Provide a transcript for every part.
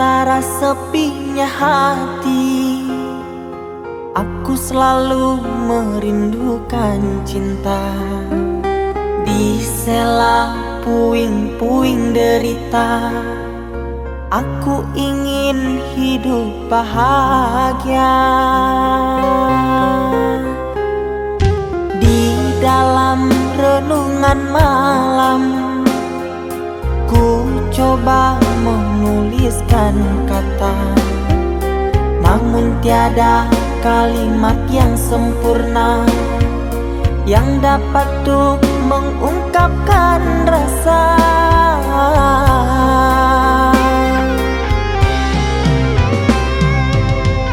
Betapa sepinya hati Aku selalu merindukan cinta. Di sela puing-puing derita Aku ingin hidup bahagia. Di dalam renungan malam menuliskan kata. Namun tiada kalimat yang sempurna Yang dapat untuk mengungkapkan rasa.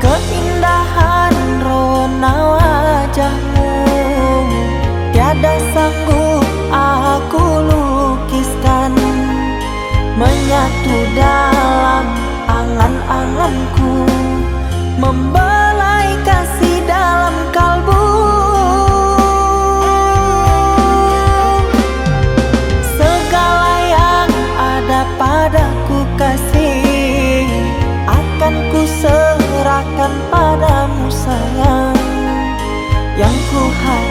Keindahan rona wajahmu serahkan padamu sayang Yang ku harapkan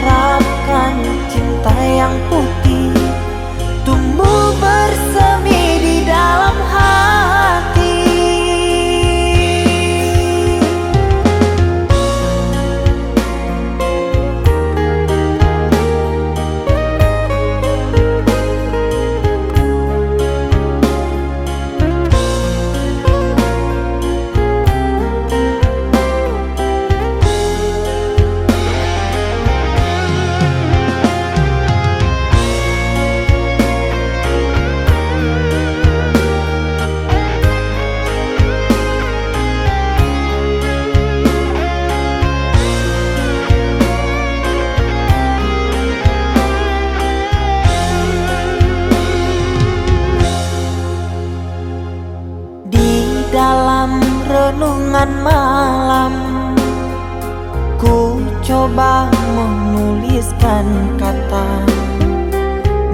renungan malam. Ku coba menuliskan kata.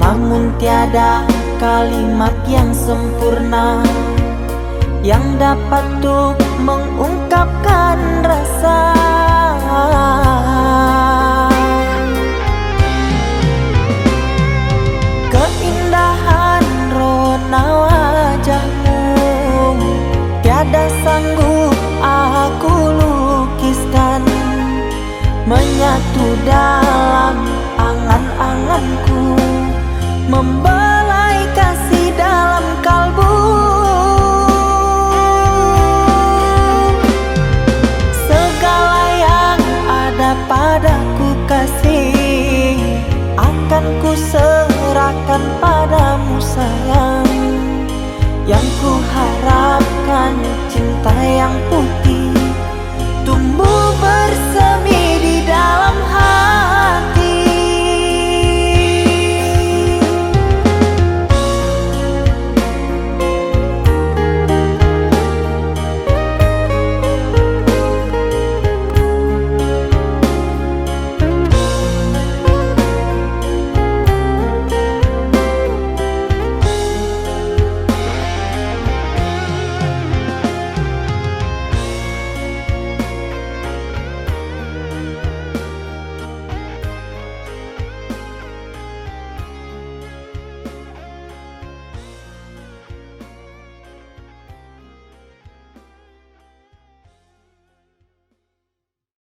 Namun tiada kalimat yang sempurna Yang dapat untuk mengungkapkan Menyatu dalam angan-anganku Membelai kasih dalam kalbu. Segala yang ada padaku kasih Akan ku serahkan padamu sayang. Yang ku harapkan cinta yang putih